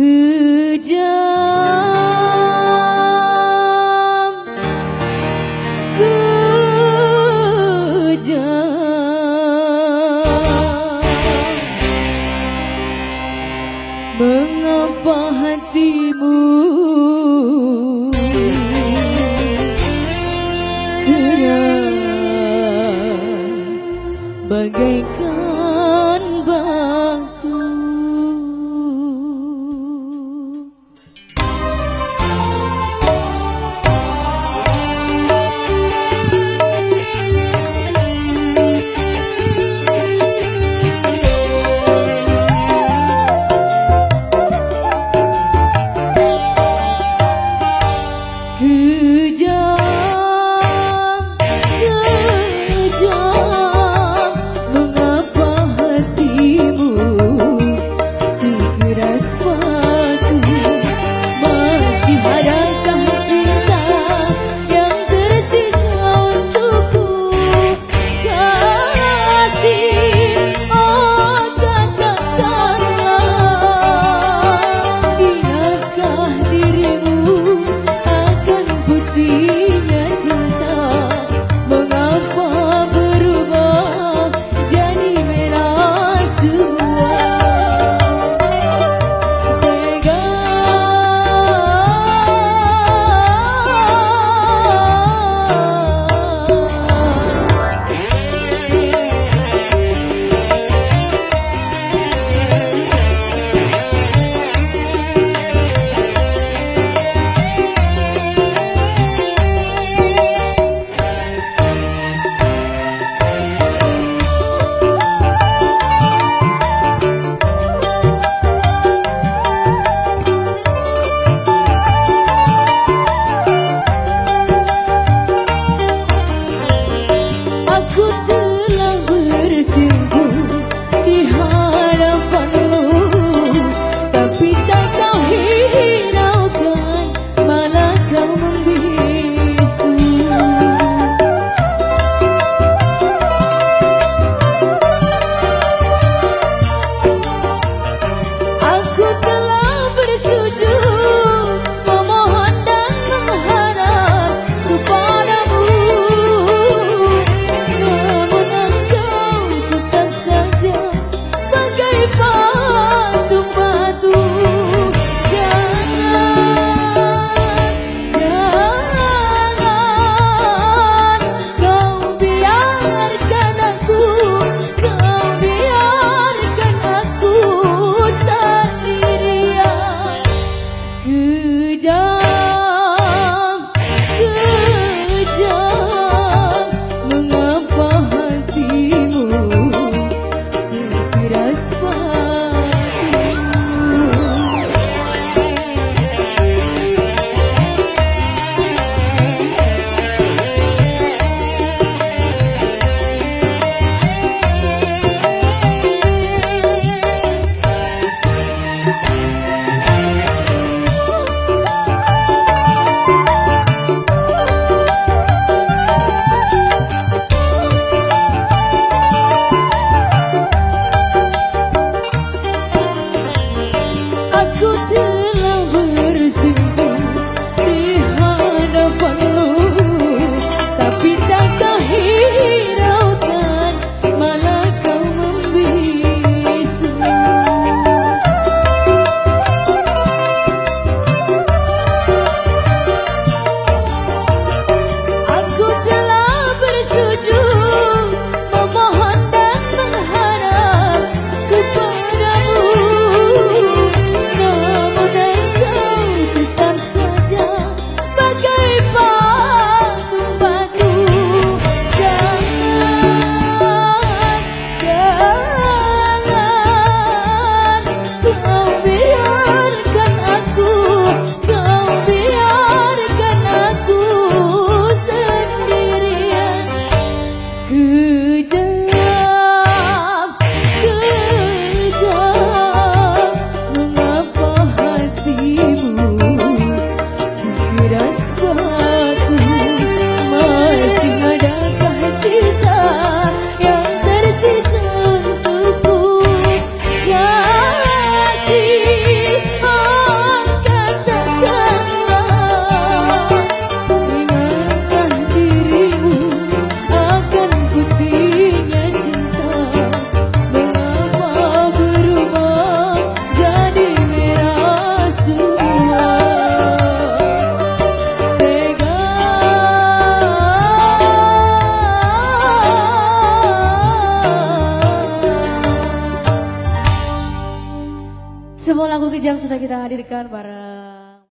Kejam. Kejam. Mengapa hatimu Keras? Bagaikan Aku telah Ku telah you do kejam sudah kita hadirkan para